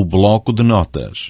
o bloco de notas.